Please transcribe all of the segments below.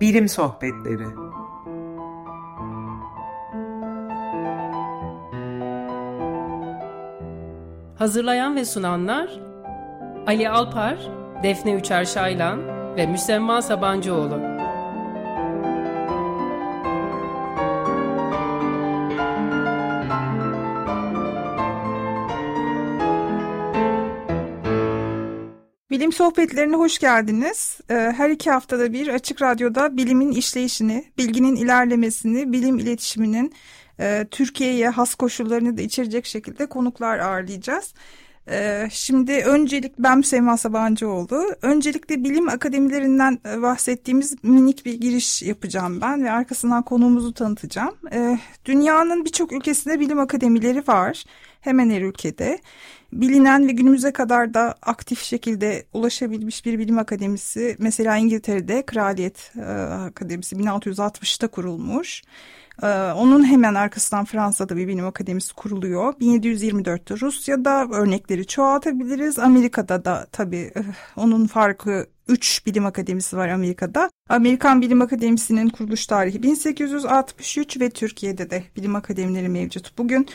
Bilim Sohbetleri Hazırlayan ve sunanlar Ali Alpar, Defne Üçer Şaylan ve Müsemma Sabancıoğlu. Sohbetlerine hoş geldiniz. Ee, her iki haftada bir Açık Radyo'da bilimin işleyişini, bilginin ilerlemesini, bilim iletişiminin e, Türkiye'ye has koşullarını da içerecek şekilde konuklar ağırlayacağız. Ee, şimdi öncelik ben Müsemma Sabancıoğlu. Öncelikle bilim akademilerinden e, bahsettiğimiz minik bir giriş yapacağım ben ve arkasından konuğumuzu tanıtacağım. Ee, dünyanın birçok ülkesinde bilim akademileri var. Hemen her ülkede bilinen ve günümüze kadar da aktif şekilde ulaşabilmiş bir bilim akademisi mesela İngiltere'de Kraliyet e, Akademisi 1660'ta kurulmuş. E, onun hemen arkasından Fransa'da bir bilim akademisi kuruluyor. 1724'te Rusya'da örnekleri çoğaltabiliriz. Amerika'da da tabii e, onun farkı 3 bilim akademisi var Amerika'da. Amerikan Bilim Akademisi'nin kuruluş tarihi 1863 ve Türkiye'de de bilim akademileri mevcut. Bugün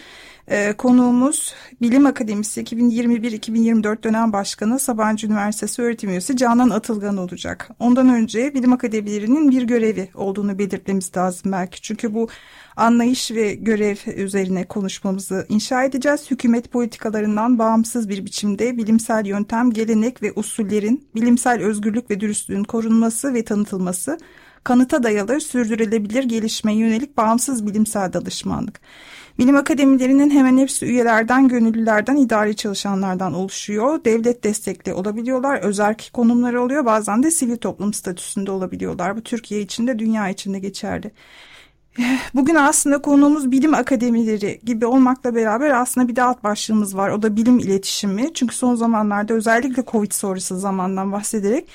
e, konuğumuz Bilim Akademisi 2021-2024 dönem başkanı Sabancı Üniversitesi öğretim üyesi Canan Atılgan olacak. Ondan önce bilim akademilerinin bir görevi olduğunu belirtmemiz lazım belki. Çünkü bu anlayış ve görev üzerine konuşmamızı inşa edeceğiz. Hükümet politikalarından bağımsız bir biçimde bilimsel yöntem, gelenek ve usullerin, bilimsel özgürlük ve dürüstlüğün korunması ve tanıtılması, kanıta dayalı, sürdürülebilir gelişmeye yönelik bağımsız bilimsel danışmanlık. Bilim akademilerinin hemen hepsi üyelerden, gönüllülerden, idari çalışanlardan oluşuyor. Devlet destekli olabiliyorlar, özerk konumları oluyor. Bazen de sivil toplum statüsünde olabiliyorlar. Bu Türkiye için de dünya için de geçerli. Bugün aslında konuğumuz bilim akademileri gibi olmakla beraber aslında bir de alt başlığımız var. O da bilim iletişimi. Çünkü son zamanlarda özellikle Covid sonrası zamandan bahsederek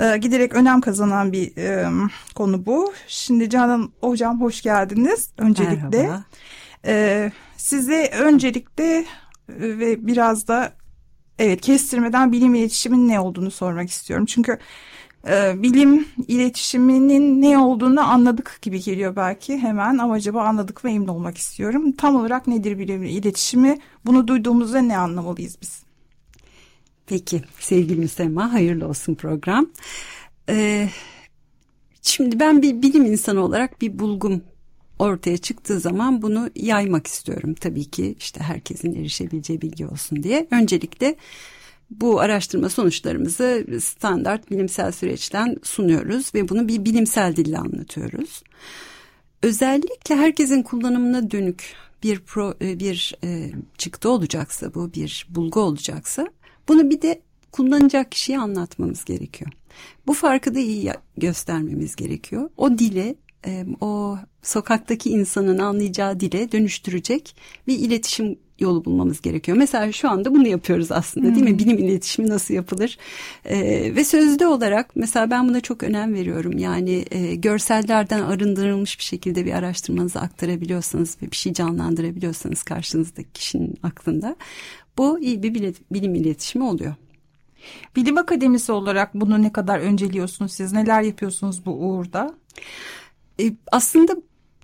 e, giderek önem kazanan bir e, konu bu. Şimdi Canan Hocam hoş geldiniz öncelikle. Merhaba. E, size öncelikle ve biraz da evet kestirmeden bilim iletişimin ne olduğunu sormak istiyorum. Çünkü e, bilim iletişiminin ne olduğunu anladık gibi geliyor belki hemen ama acaba anladık ve emin olmak istiyorum. Tam olarak nedir bilim iletişimi? Bunu duyduğumuzda ne anlamalıyız biz? Peki sevgili Müsemma hayırlı olsun program. Ee, şimdi ben bir bilim insanı olarak bir bulgum ortaya çıktığı zaman bunu yaymak istiyorum. Tabii ki işte herkesin erişebileceği bilgi olsun diye. Öncelikle bu araştırma sonuçlarımızı standart bilimsel süreçten sunuyoruz ve bunu bir bilimsel dille anlatıyoruz. Özellikle herkesin kullanımına dönük bir pro, e, bir e, çıktı olacaksa bu bir bulgu olacaksa bunu bir de kullanacak kişiye anlatmamız gerekiyor. Bu farkı da iyi göstermemiz gerekiyor. O dile e, o sokaktaki insanın anlayacağı dile dönüştürecek bir iletişim yolu bulmamız gerekiyor. Mesela şu anda bunu yapıyoruz aslında değil mi? Hmm. Bilim iletişimi nasıl yapılır? Ee, ve sözlü olarak mesela ben buna çok önem veriyorum. Yani e, görsellerden arındırılmış bir şekilde bir araştırmanızı aktarabiliyorsanız ve bir şey canlandırabiliyorsanız karşınızdaki kişinin aklında bu iyi bir bilim iletişimi oluyor. Bilim akademisi olarak bunu ne kadar önceliyorsunuz siz? Neler yapıyorsunuz bu uğurda? E, aslında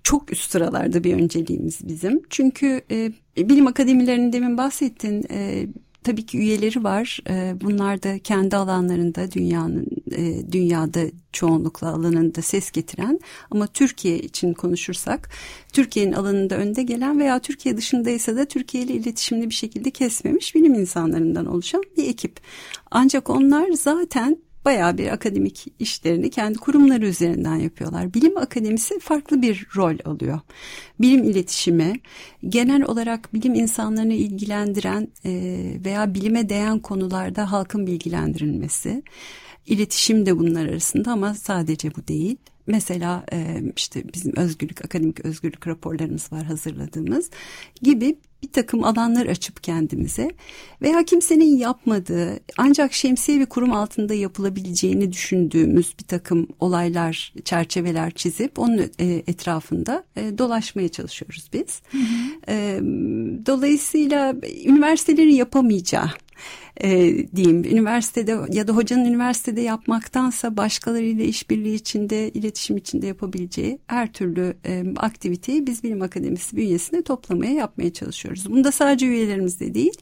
çok üst sıralarda bir önceliğimiz bizim. Çünkü e, bilim akademilerinin demin bahsettin e, tabii ki üyeleri var. E, bunlar da kendi alanlarında dünyanın e, dünyada çoğunlukla alanında ses getiren ama Türkiye için konuşursak Türkiye'nin alanında önde gelen veya Türkiye dışındaysa da Türkiye ile iletişimini bir şekilde kesmemiş bilim insanlarından oluşan bir ekip. Ancak onlar zaten bayağı bir akademik işlerini kendi kurumları üzerinden yapıyorlar. Bilim akademisi farklı bir rol alıyor. Bilim iletişimi, genel olarak bilim insanlarını ilgilendiren e, veya bilime değen konularda halkın bilgilendirilmesi, iletişim de bunlar arasında ama sadece bu değil. Mesela e, işte bizim özgürlük, akademik özgürlük raporlarımız var hazırladığımız gibi bir takım alanlar açıp kendimize veya kimsenin yapmadığı ancak şemsiye bir kurum altında yapılabileceğini düşündüğümüz bir takım olaylar, çerçeveler çizip onun e, etrafında e, dolaşmaya çalışıyoruz biz. Hı hı. Dolayısıyla üniversitelerin yapamayacağı e, diyeyim. Üniversitede ya da hocanın üniversitede yapmaktansa başkalarıyla işbirliği içinde, iletişim içinde yapabileceği her türlü e, aktiviteyi biz bilim akademisi bünyesinde toplamaya yapmaya çalışıyoruz. Bunda sadece üyelerimizde değil,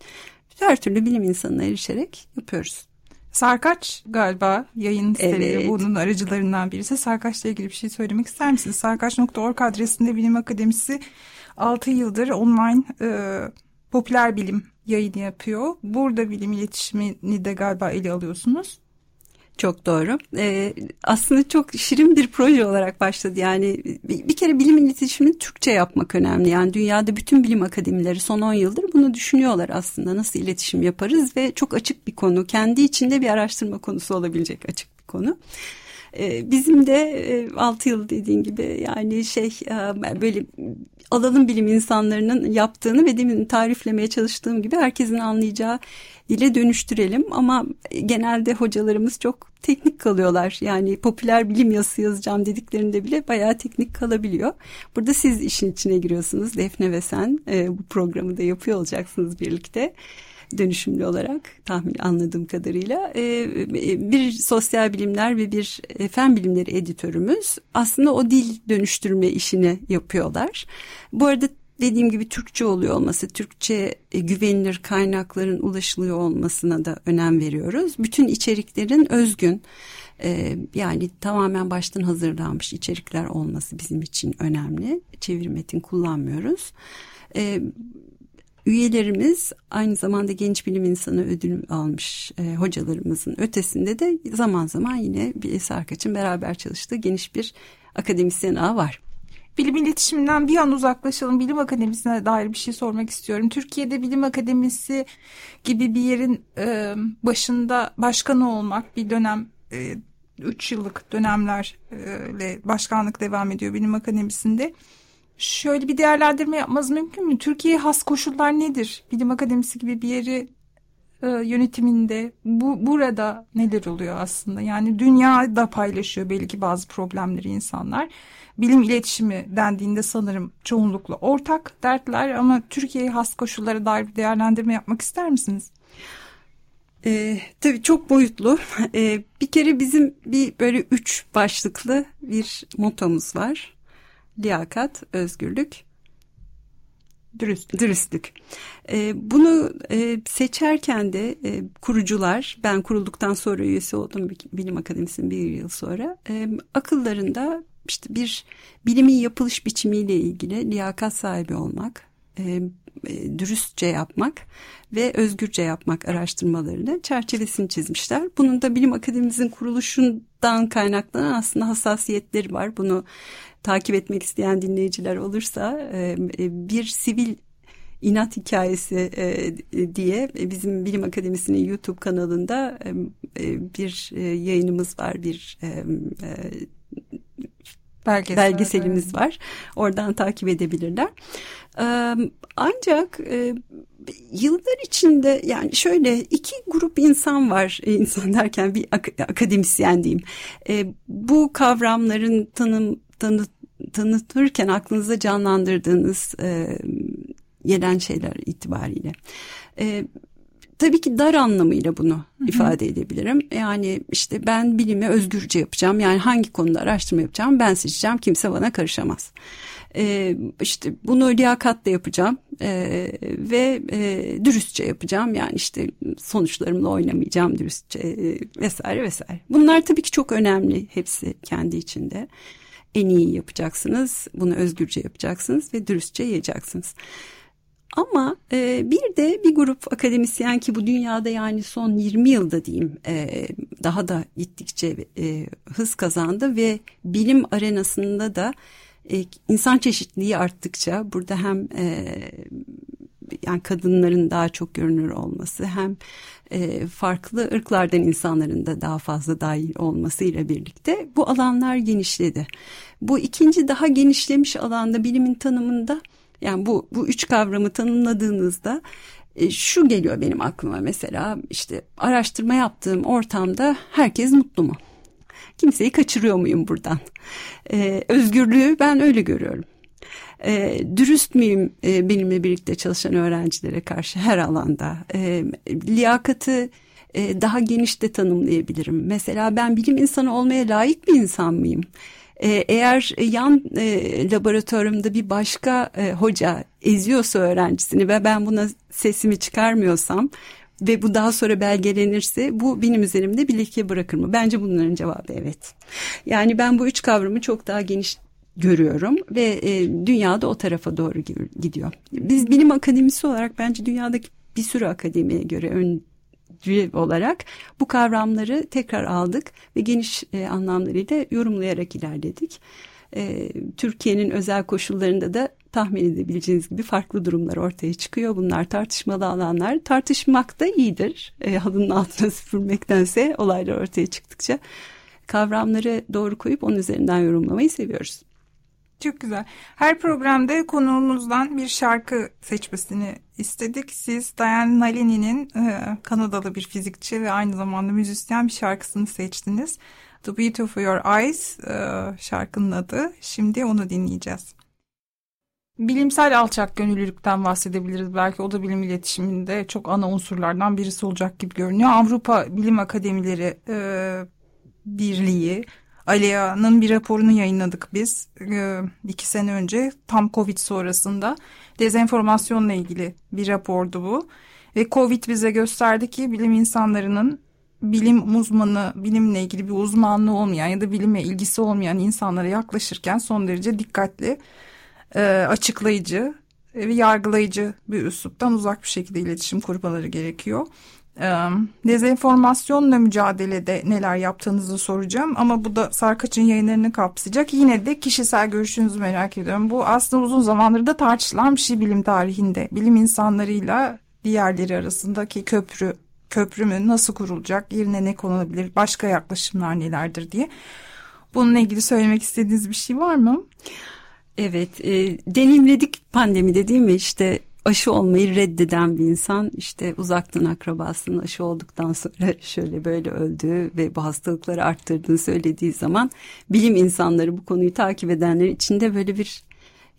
her türlü bilim insanına erişerek yapıyoruz. Sarkaç galiba yayın siteleri evet. bunun aracılarından birisi. Sarkaç'la ilgili bir şey söylemek ister misiniz? Sarkaç.org adresinde Bilim Akademisi 6 yıldır online e, popüler bilim yayını yapıyor. Burada bilim iletişimini de galiba ele alıyorsunuz. Çok doğru. Ee, aslında çok şirin bir proje olarak başladı. Yani bir, bir kere bilim iletişimini Türkçe yapmak önemli. Yani dünyada bütün bilim akademileri son 10 yıldır bunu düşünüyorlar aslında. Nasıl iletişim yaparız ve çok açık bir konu. Kendi içinde bir araştırma konusu olabilecek açık bir konu. Ee, bizim de 6 e, yıl dediğin gibi yani şey e, böyle alalım bilim insanlarının yaptığını ve demin tariflemeye çalıştığım gibi herkesin anlayacağı dile dönüştürelim ama genelde hocalarımız çok teknik kalıyorlar. Yani popüler bilim yazısı yazacağım dediklerinde bile bayağı teknik kalabiliyor. Burada siz işin içine giriyorsunuz. Defne ve sen e, bu programı da yapıyor olacaksınız birlikte dönüşümlü olarak tahmin anladığım kadarıyla e, bir sosyal bilimler ve bir e, fen bilimleri editörümüz aslında o dil dönüştürme işini yapıyorlar. Bu arada dediğim gibi Türkçe oluyor olması, Türkçe e, güvenilir kaynakların ulaşılıyor olmasına da önem veriyoruz. Bütün içeriklerin özgün yani tamamen baştan hazırlanmış içerikler olması bizim için önemli. Çeviri metin kullanmıyoruz. Üyelerimiz aynı zamanda genç bilim insanı ödül almış e, hocalarımızın ötesinde de zaman zaman yine bir Sarkaç'ın beraber çalıştığı geniş bir akademisyen ağı var. Bilim iletişiminden bir an uzaklaşalım. Bilim Akademisi'ne dair bir şey sormak istiyorum. Türkiye'de Bilim Akademisi gibi bir yerin e, başında başkanı olmak bir dönem e, 3 yıllık dönemlerle başkanlık devam ediyor Bilim Akademisi'nde şöyle bir değerlendirme yapmaz mümkün mü? Türkiye'ye has koşullar nedir? Bilim Akademisi gibi bir yeri e, yönetiminde bu burada neler oluyor aslında? Yani dünya da paylaşıyor belki bazı problemleri insanlar. Bilim iletişimi dendiğinde sanırım çoğunlukla ortak dertler ama Türkiye'ye has koşullara dair bir değerlendirme yapmak ister misiniz? Ee, tabii çok boyutlu. Ee, bir kere bizim bir böyle üç başlıklı bir motomuz var liyakat, özgürlük, dürüst, dürüstlük. E, bunu e, seçerken de e, kurucular, ben kurulduktan sonra üyesi oldum Bilim Akademisi'nin bir yıl sonra, e, akıllarında işte bir bilimin yapılış biçimiyle ilgili liyakat sahibi olmak, e, e, dürüstçe yapmak ve özgürce yapmak araştırmalarını çerçevesini çizmişler. Bunun da Bilim Akademimizin kuruluşundan kaynaklanan aslında hassasiyetleri var. Bunu takip etmek isteyen dinleyiciler olursa e, e, bir sivil inat hikayesi diye bizim Bilim Akademisi'nin YouTube kanalında bir yayınımız var bir Belgesel, belgeselimiz evet. var. Oradan takip edebilirler. Ancak yıllar içinde yani şöyle iki grup insan var insan derken bir akademisyen diyeyim. Bu kavramların tanım tanı, tanıtırken aklınızda canlandırdığınız gelen şeyler itibariyle tabii ki dar anlamıyla bunu Hı-hı. ifade edebilirim. Yani işte ben bilimi özgürce yapacağım. Yani hangi konuda araştırma yapacağım ben seçeceğim. Kimse bana karışamaz. Ee, işte bunu liyakatla yapacağım ee, ve e, dürüstçe yapacağım. Yani işte sonuçlarımla oynamayacağım dürüstçe e, vesaire vesaire. Bunlar tabii ki çok önemli hepsi kendi içinde. En iyi yapacaksınız, bunu özgürce yapacaksınız ve dürüstçe yayacaksınız. Ama e, bir de bir grup akademisyen ki bu dünyada yani son 20 yılda diyeyim e, daha da gittikçe e, hız kazandı ve bilim arenasında da e, insan çeşitliliği arttıkça burada hem e, yani kadınların daha çok görünür olması hem e, farklı ırklardan insanların da daha fazla dahil olmasıyla birlikte bu alanlar genişledi. Bu ikinci daha genişlemiş alanda bilimin tanımında yani bu bu üç kavramı tanımladığınızda e, şu geliyor benim aklıma mesela işte araştırma yaptığım ortamda herkes mutlu mu? Kimseyi kaçırıyor muyum buradan? E, özgürlüğü ben öyle görüyorum. E, dürüst müyüm e, benimle birlikte çalışan öğrencilere karşı her alanda? E, liyakatı e, daha geniş de tanımlayabilirim. Mesela ben bilim insanı olmaya layık bir insan mıyım? E, eğer yan e, laboratuvarımda bir başka e, hoca eziyorsa öğrencisini ve ben buna sesimi çıkarmıyorsam ve bu daha sonra belgelenirse bu benim üzerimde bir leke bırakır mı? Bence bunların cevabı evet. Yani ben bu üç kavramı çok daha geniş görüyorum ve e, dünyada o tarafa doğru gidiyor. Biz bilim akademisi olarak bence dünyadaki bir sürü akademiye göre ön olarak bu kavramları tekrar aldık ve geniş e, anlamlarıyla yorumlayarak ilerledik. E, Türkiye'nin özel koşullarında da tahmin edebileceğiniz gibi farklı durumlar ortaya çıkıyor. Bunlar tartışmalı alanlar. Tartışmak da iyidir. E, halının altına süpürmektense olaylar ortaya çıktıkça kavramları doğru koyup onun üzerinden yorumlamayı seviyoruz. Çok güzel. Her programda konuğumuzdan bir şarkı seçmesini istedik. Siz Diane Nalini'nin e, Kanadalı bir fizikçi ve aynı zamanda müzisyen bir şarkısını seçtiniz. The Beauty of Your Eyes e, şarkının adı. Şimdi onu dinleyeceğiz. Bilimsel alçak gönüllülükten bahsedebiliriz. Belki o da bilim iletişiminde çok ana unsurlardan birisi olacak gibi görünüyor. Avrupa Bilim Akademileri e, Birliği Alia'nın bir raporunu yayınladık biz e, iki sene önce tam Covid sonrasında dezenformasyonla ilgili bir rapordu bu. Ve Covid bize gösterdi ki bilim insanlarının bilim uzmanı, bilimle ilgili bir uzmanlığı olmayan ya da bilime ilgisi olmayan insanlara yaklaşırken son derece dikkatli, açıklayıcı ve yargılayıcı bir üsluptan uzak bir şekilde iletişim kurmaları gerekiyor dezenformasyonla mücadelede neler yaptığınızı soracağım ama bu da Sarkaç'ın yayınlarını kapsayacak. Yine de kişisel görüşünüzü merak ediyorum. Bu aslında uzun zamandır da tartışılan bir şey bilim tarihinde. Bilim insanlarıyla diğerleri arasındaki köprü köprü mü nasıl kurulacak yerine ne konulabilir başka yaklaşımlar nelerdir diye. Bununla ilgili söylemek istediğiniz bir şey var mı? Evet, e, deneyimledik pandemide değil mi? İşte aşı olmayı reddeden bir insan işte uzaktan akrabasının aşı olduktan sonra şöyle böyle öldüğü ve bu hastalıkları arttırdığını söylediği zaman bilim insanları bu konuyu takip edenler içinde böyle bir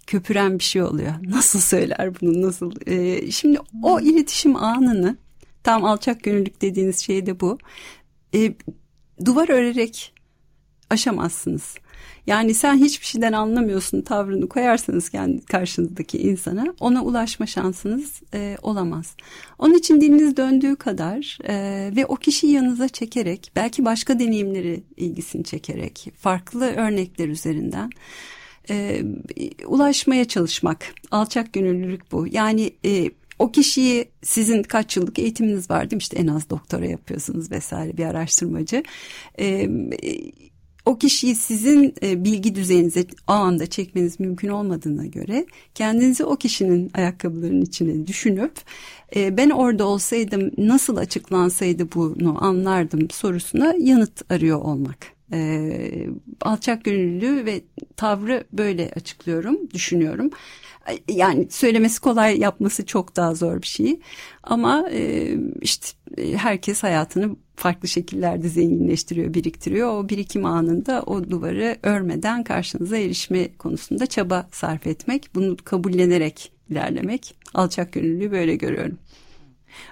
köpüren bir şey oluyor. Nasıl söyler bunu nasıl? Ee, şimdi o iletişim anını tam alçak gönüllülük dediğiniz şey de bu. Ee, duvar örerek aşamazsınız. Yani sen hiçbir şeyden anlamıyorsun tavrını koyarsanız kendi karşınızdaki insana ona ulaşma şansınız e, olamaz. Onun için diliniz döndüğü kadar e, ve o kişiyi yanınıza çekerek belki başka deneyimleri ilgisini çekerek farklı örnekler üzerinden e, ulaşmaya çalışmak alçak gönüllülük bu. Yani e, o kişiyi sizin kaç yıllık eğitiminiz var değil mi? İşte en az doktora yapıyorsunuz vesaire bir araştırmacı. Ee, o kişiyi sizin e, bilgi düzeyinize o anda çekmeniz mümkün olmadığına göre kendinizi o kişinin ayakkabılarının içine düşünüp e, ben orada olsaydım nasıl açıklansaydı bunu anlardım sorusuna yanıt arıyor olmak. E, alçak gönüllü ve tavrı böyle açıklıyorum, düşünüyorum yani söylemesi kolay yapması çok daha zor bir şey ama e, işte e, herkes hayatını farklı şekillerde zenginleştiriyor, biriktiriyor. O birikim anında o duvarı örmeden karşınıza erişme konusunda çaba sarf etmek, bunu kabullenerek ilerlemek. Alçak gönüllülüğü böyle görüyorum.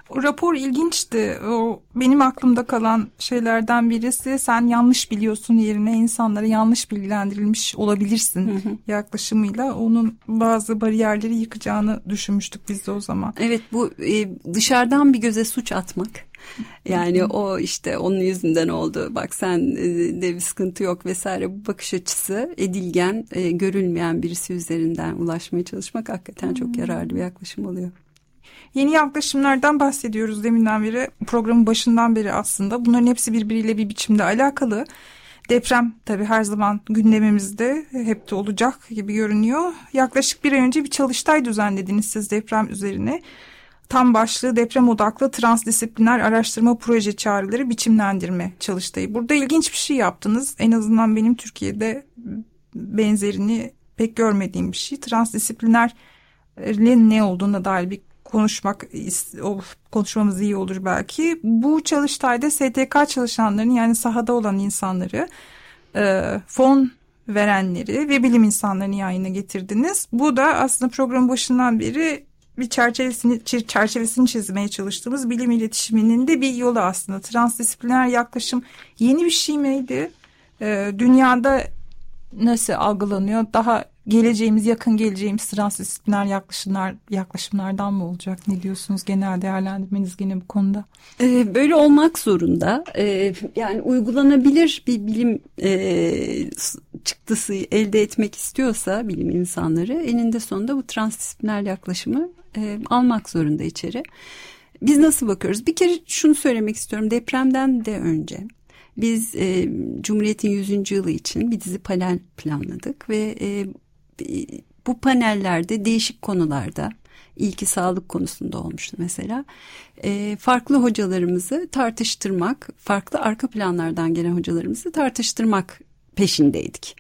O rapor ilginçti. O benim aklımda kalan şeylerden birisi sen yanlış biliyorsun yerine insanlara yanlış bilgilendirilmiş olabilirsin hı hı. yaklaşımıyla onun bazı bariyerleri yıkacağını düşünmüştük biz de o zaman. Evet bu e, dışarıdan bir göze suç atmak. Yani o işte onun yüzünden oldu. Bak sen e, de bir sıkıntı yok vesaire. Bu bakış açısı edilgen, e, görülmeyen birisi üzerinden ulaşmaya çalışmak hakikaten çok yararlı bir yaklaşım oluyor. Yeni yaklaşımlardan bahsediyoruz deminden beri programın başından beri aslında. Bunların hepsi birbiriyle bir biçimde alakalı. Deprem tabii her zaman gündemimizde hep de olacak gibi görünüyor. Yaklaşık bir ay önce bir çalıştay düzenlediniz siz deprem üzerine. Tam başlığı deprem odaklı transdisipliner araştırma proje çağrıları biçimlendirme çalıştayı. Burada ilginç bir şey yaptınız. En azından benim Türkiye'de benzerini pek görmediğim bir şey. Transdisipliner ne olduğuna dair bir konuşmak konuşmamız iyi olur belki. Bu çalıştayda STK çalışanlarının yani sahada olan insanları e, fon verenleri ve bilim insanlarını yayına getirdiniz. Bu da aslında programın başından beri bir çerçevesini çerçevesini çizmeye çalıştığımız bilim iletişiminin de bir yolu aslında. Transdisipliner yaklaşım yeni bir şey miydi? Ee, dünyada nasıl algılanıyor? Daha geleceğimiz, yakın geleceğimiz transdisipliner yaklaşımlar yaklaşımlardan mı olacak? Ne diyorsunuz? Genel değerlendirmeniz gene bu konuda. Ee, böyle olmak zorunda. Ee, yani uygulanabilir bir bilim e, çıktısı elde etmek istiyorsa bilim insanları eninde sonunda bu transdisipliner yaklaşımı e, almak zorunda içeri. Biz nasıl bakıyoruz? Bir kere şunu söylemek istiyorum. Depremden de önce biz e, Cumhuriyet'in 100. yılı için bir dizi panel planladık ve e, bu panellerde değişik konularda ilki sağlık konusunda olmuştu mesela. E, farklı hocalarımızı tartıştırmak, farklı arka planlardan gelen hocalarımızı tartıştırmak peşindeydik.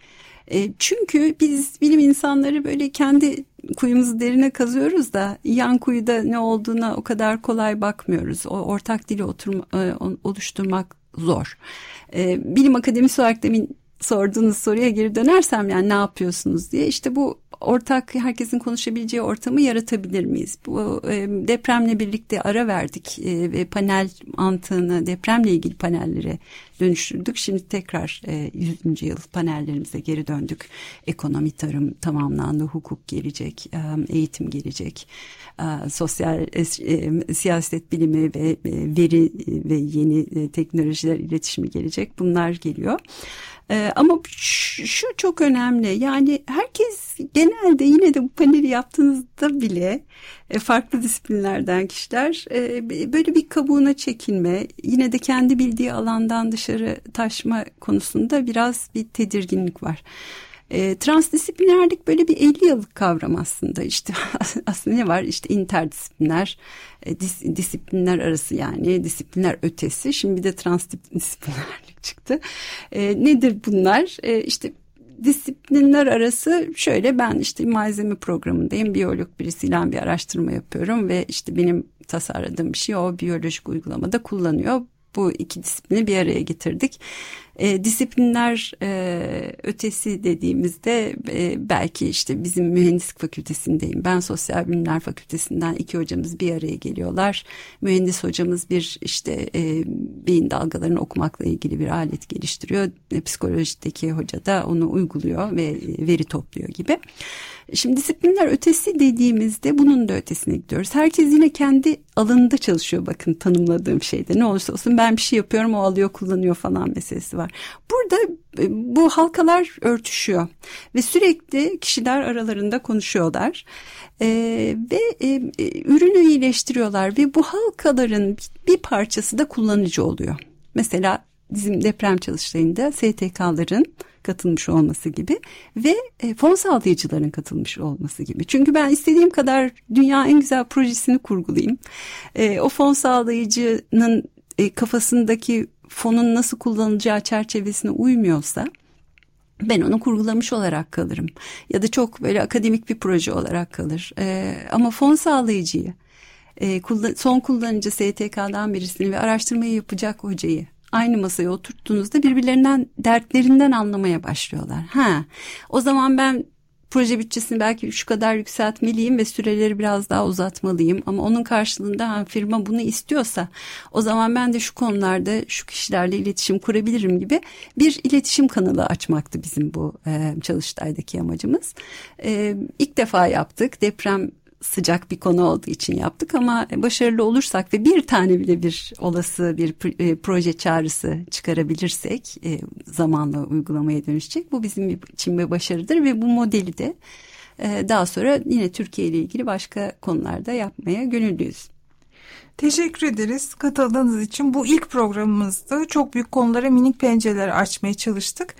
E, çünkü biz bilim insanları böyle kendi kuyumuzu derine kazıyoruz da yan kuyuda ne olduğuna o kadar kolay bakmıyoruz. O ortak dili oturma, e, oluşturmak zor. E, bilim akademisi olarak demin sorduğunuz soruya geri dönersem yani ne yapıyorsunuz diye işte bu ortak herkesin konuşabileceği ortamı yaratabilir miyiz? Bu e, depremle birlikte ara verdik e, ve panel mantığını depremle ilgili panellere dönüştürdük. Şimdi tekrar e, 100. yıl panellerimize geri döndük. Ekonomi, tarım tamamlandı, hukuk gelecek, e, eğitim gelecek, e, sosyal e, e, siyaset bilimi ve e, veri e, ve yeni e, teknolojiler iletişimi gelecek. Bunlar geliyor. Ee, ama şu, çok önemli yani herkes genelde yine de bu paneli yaptığınızda bile e, farklı disiplinlerden kişiler e, böyle bir kabuğuna çekilme yine de kendi bildiği alandan dışarı taşma konusunda biraz bir tedirginlik var. E, transdisiplinerlik böyle bir 50 yıllık kavram aslında işte aslında ne var işte interdisipliner e, dis, disiplinler arası yani disiplinler ötesi şimdi bir de transdisiplinerlik çıktı. Nedir bunlar? E, işte disiplinler arası şöyle ben işte malzeme programındayım biyolog birisiyle bir araştırma yapıyorum ve işte benim tasarladığım bir şey o biyolojik uygulamada kullanıyor bu iki disiplini bir araya getirdik. E, disiplinler e, ötesi dediğimizde e, belki işte bizim mühendislik fakültesindeyim. Ben sosyal bilimler fakültesinden iki hocamız bir araya geliyorlar. Mühendis hocamız bir işte e, beyin dalgalarını okumakla ilgili bir alet geliştiriyor. E, psikolojideki hoca da onu uyguluyor ve veri topluyor gibi. Şimdi disiplinler ötesi dediğimizde bunun da ötesine gidiyoruz. Herkes yine kendi alanında çalışıyor bakın tanımladığım şeyde. Ne olursa olsun ben bir şey yapıyorum o alıyor kullanıyor falan meselesi var. Burada e, bu halkalar örtüşüyor ve sürekli kişiler aralarında konuşuyorlar ee, ve e, e, ürünü iyileştiriyorlar ve bu halkaların bir parçası da kullanıcı oluyor. Mesela bizim deprem çalıştayında STK'ların katılmış olması gibi ve e, fon sağlayıcıların katılmış olması gibi. Çünkü ben istediğim kadar dünya en güzel projesini kurgulayayım. E, o fon sağlayıcının e, kafasındaki fonun nasıl kullanılacağı çerçevesine uymuyorsa ben onu kurgulamış olarak kalırım. Ya da çok böyle akademik bir proje olarak kalır. E, ama fon sağlayıcıyı, e, son kullanıcı STK'dan birisini ve araştırmayı yapacak hocayı aynı masaya oturttuğunuzda birbirlerinden dertlerinden anlamaya başlıyorlar. Ha, o zaman ben proje bütçesini belki şu kadar yükseltmeliyim ve süreleri biraz daha uzatmalıyım. Ama onun karşılığında ha, firma bunu istiyorsa o zaman ben de şu konularda şu kişilerle iletişim kurabilirim gibi bir iletişim kanalı açmaktı bizim bu e, çalıştaydaki amacımız. E, ilk defa yaptık deprem sıcak bir konu olduğu için yaptık ama başarılı olursak ve bir tane bile bir olası bir e, proje çağrısı çıkarabilirsek e, zamanla uygulamaya dönüşecek. Bu bizim için bir başarıdır ve bu modeli de e, daha sonra yine Türkiye ile ilgili başka konularda yapmaya gönüllüyüz. Teşekkür ederiz katıldığınız için. Bu ilk programımızda çok büyük konulara minik pencereler açmaya çalıştık.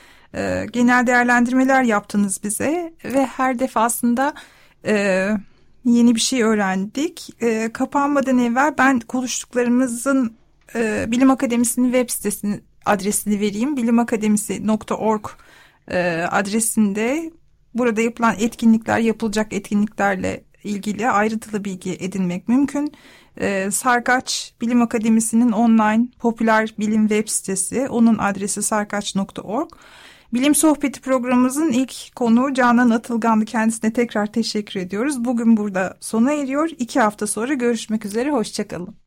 Genel değerlendirmeler yaptınız bize ve her defasında yeni bir şey öğrendik. E, kapanmadan evvel ben konuştuklarımızın e, Bilim Akademisi'nin web sitesinin adresini vereyim. bilimakademisi.org e, adresinde burada yapılan etkinlikler, yapılacak etkinliklerle ilgili ayrıntılı bilgi edinmek mümkün. E, Sarkaç Bilim Akademisi'nin online popüler bilim web sitesi, onun adresi sarkaç.org. Bilim Sohbeti programımızın ilk konuğu Canan Atılgan'dı. Kendisine tekrar teşekkür ediyoruz. Bugün burada sona eriyor. İki hafta sonra görüşmek üzere. Hoşçakalın.